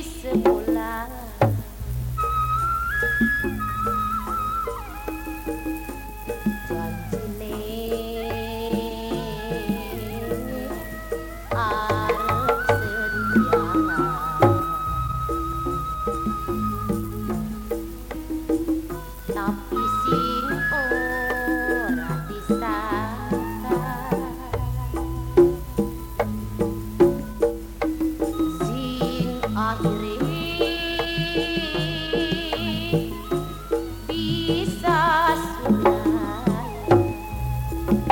一丝不拉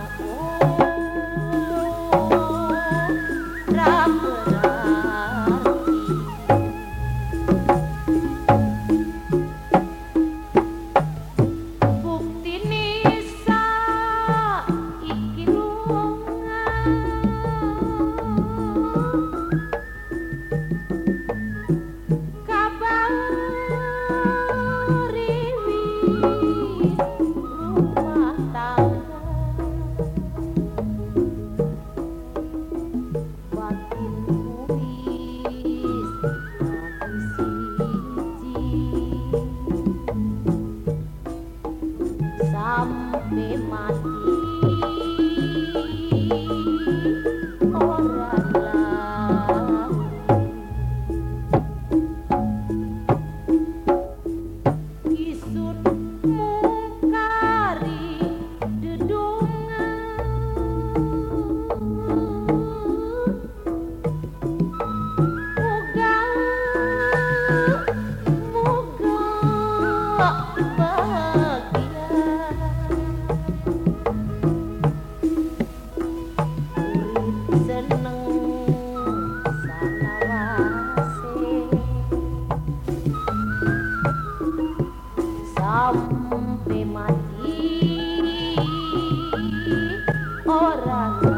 Oh. Terima mati ora